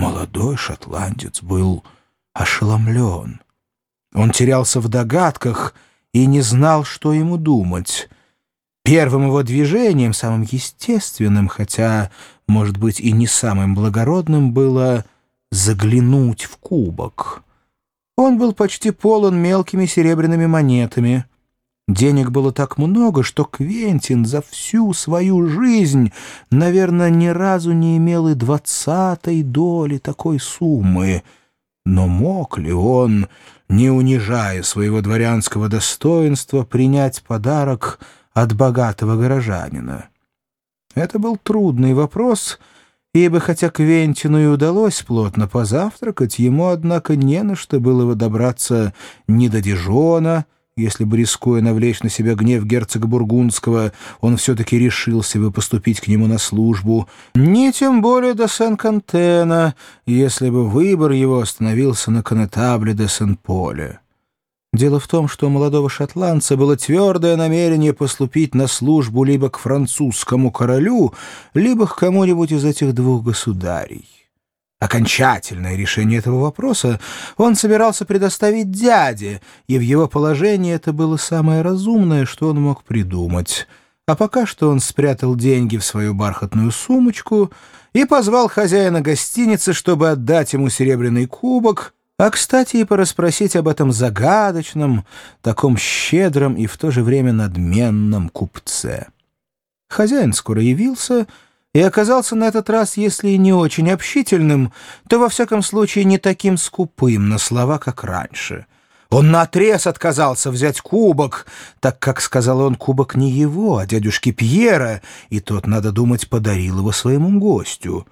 Молодой шотландец был ошеломлен. Он терялся в догадках и не знал, что ему думать. Первым его движением, самым естественным, хотя, может быть, и не самым благородным, было заглянуть в кубок. Он был почти полон мелкими серебряными монетами. Денег было так много, что Квентин за всю свою жизнь, наверное, ни разу не имел и двадцатой доли такой суммы. Но мог ли он, не унижая своего дворянского достоинства, принять подарок от богатого горожанина? Это был трудный вопрос, ибо хотя Квентину и удалось плотно позавтракать, ему, однако, не на что было добраться ни до Дижона, если бы, рискуя навлечь на себя гнев герцога Бургундского, он все-таки решился бы поступить к нему на службу, не тем более до Сен-Кантена, если бы выбор его остановился на конетабле де Сен-Поле. Дело в том, что у молодого шотландца было твердое намерение поступить на службу либо к французскому королю, либо к кому-нибудь из этих двух государей. Окончательное решение этого вопроса он собирался предоставить дяде, и в его положении это было самое разумное, что он мог придумать. А пока что он спрятал деньги в свою бархатную сумочку и позвал хозяина гостиницы, чтобы отдать ему серебряный кубок, а, кстати, и порасспросить об этом загадочном, таком щедром и в то же время надменном купце. Хозяин скоро явился — и оказался на этот раз, если и не очень общительным, то во всяком случае не таким скупым на слова, как раньше. Он наотрез отказался взять кубок, так как, сказал он, кубок не его, а дядюшки Пьера, и тот, надо думать, подарил его своему гостю.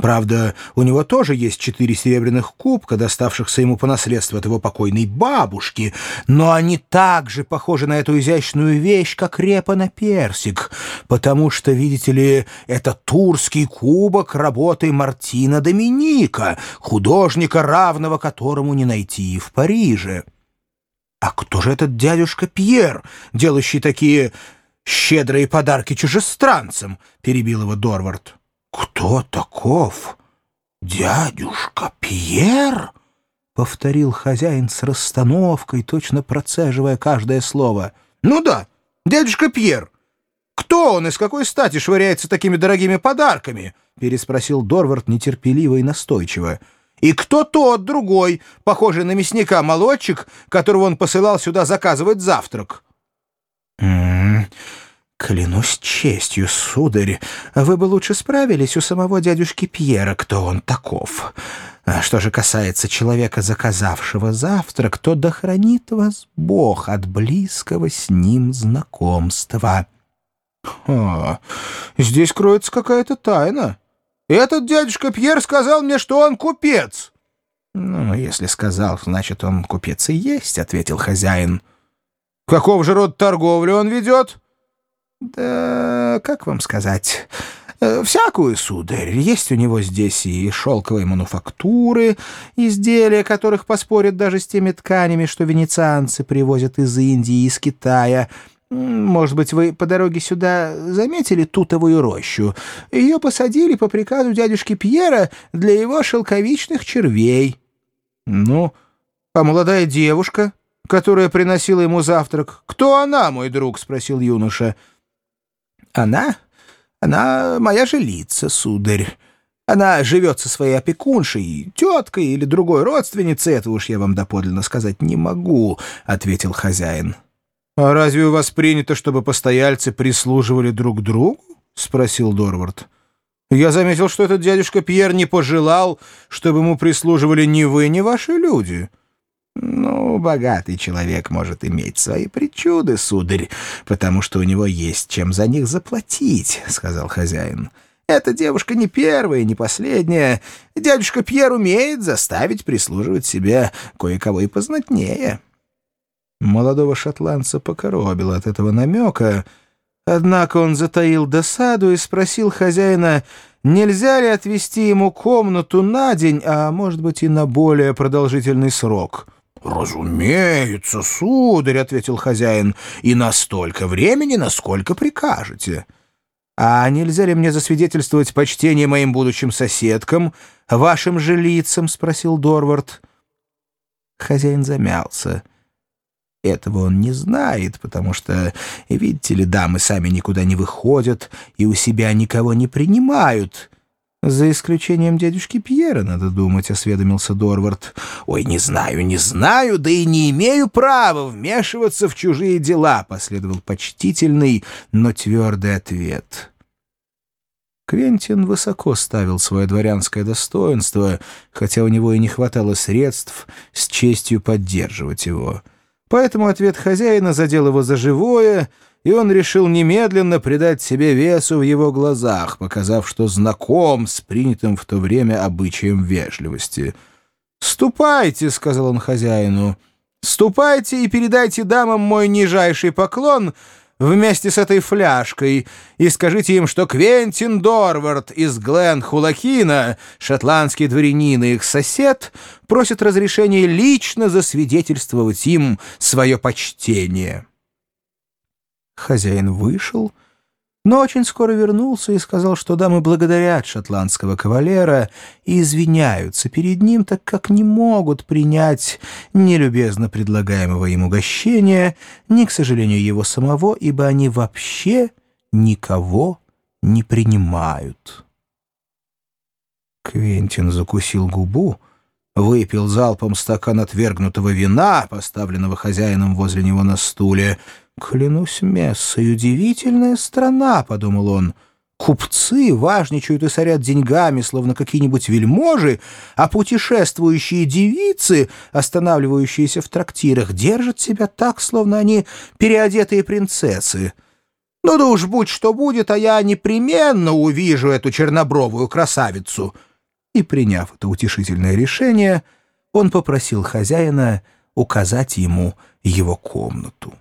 Правда, у него тоже есть четыре серебряных кубка, доставшихся ему по наследству от его покойной бабушки, но они так же похожи на эту изящную вещь, как репа на персик, потому что, видите ли, это турский кубок работы Мартина Доминика, художника, равного которому не найти и в Париже. А кто же этот дядюшка Пьер, делающий такие щедрые подарки чужестранцам? — перебил его Дорвард. «Кто таков? Дядюшка Пьер?» — повторил хозяин с расстановкой, точно процеживая каждое слово. «Ну да, дядюшка Пьер. Кто он и с какой стати швыряется такими дорогими подарками?» — переспросил Дорвард нетерпеливо и настойчиво. «И кто тот другой, похожий на мясника-молодчик, которого он посылал сюда заказывать завтрак?» «М -м, «Клянусь честью, сударь, вы бы лучше справились у самого дядюшки Пьера, кто он таков. А что же касается человека, заказавшего завтрак, то да хранит вас Бог от близкого с ним знакомства». «О, здесь кроется какая-то тайна. Этот дядюшка Пьер сказал мне, что он купец». «Ну, если сказал, значит, он купец и есть», — ответил хозяин. «Каков же род торговли он ведет?» «Да как вам сказать?» э, «Всякую, сударь. Есть у него здесь и шелковые мануфактуры, изделия которых поспорят даже с теми тканями, что венецианцы привозят из Индии и из Китая. Может быть, вы по дороге сюда заметили тутовую рощу? Ее посадили по приказу дядюшки Пьера для его шелковичных червей». «Ну, а молодая девушка, которая приносила ему завтрак, кто она, мой друг?» — спросил юноша. — она? Она моя жилица, сударь. Она живет со своей опекуншей, теткой или другой родственницей, это уж я вам доподлинно сказать не могу», — ответил хозяин. «А разве у вас принято, чтобы постояльцы прислуживали друг другу?» — спросил Дорвард. «Я заметил, что этот дядюшка Пьер не пожелал, чтобы ему прислуживали ни вы, ни ваши люди». «Ну, богатый человек может иметь свои причуды, сударь, потому что у него есть чем за них заплатить», — сказал хозяин. «Эта девушка не первая, не последняя. Дядюшка Пьер умеет заставить прислуживать себе кое-кого и познатнее». Молодого шотландца покоробило от этого намека, однако он затаил досаду и спросил хозяина, нельзя ли отвести ему комнату на день, а, может быть, и на более продолжительный срок — «Разумеется, сударь», — ответил хозяин, — «и настолько времени, насколько прикажете». «А нельзя ли мне засвидетельствовать почтение моим будущим соседкам, вашим же лицам?» — спросил Дорвард. Хозяин замялся. Этого он не знает, потому что, видите ли, дамы сами никуда не выходят и у себя никого не принимают. «За исключением дядюшки Пьера, надо думать», — осведомился Дорвард. «Ой, не знаю, не знаю, да и не имею права вмешиваться в чужие дела», — последовал почтительный, но твердый ответ. Квентин высоко ставил свое дворянское достоинство, хотя у него и не хватало средств с честью поддерживать его. Поэтому ответ хозяина задел его за живое — и он решил немедленно придать себе весу в его глазах, показав, что знаком с принятым в то время обычаем вежливости. «Ступайте», — сказал он хозяину, — «ступайте и передайте дамам мой нижайший поклон вместе с этой фляжкой и скажите им, что Квентин Дорвард из Глен-Хулакина, шотландский дворянин и их сосед, просит разрешения лично засвидетельствовать им свое почтение». Хозяин вышел, но очень скоро вернулся и сказал, что дамы благодарят шотландского кавалера и извиняются перед ним, так как не могут принять ни любезно предлагаемого им угощения, ни, к сожалению, его самого, ибо они вообще никого не принимают. Квентин закусил губу, выпил залпом стакан отвергнутого вина, поставленного хозяином возле него на стуле, «Клянусь мессой, удивительная страна», — подумал он. «Купцы важничают и сорят деньгами, словно какие-нибудь вельможи, а путешествующие девицы, останавливающиеся в трактирах, держат себя так, словно они переодетые принцессы. Ну да уж будь что будет, а я непременно увижу эту чернобровую красавицу». И, приняв это утешительное решение, он попросил хозяина указать ему его комнату.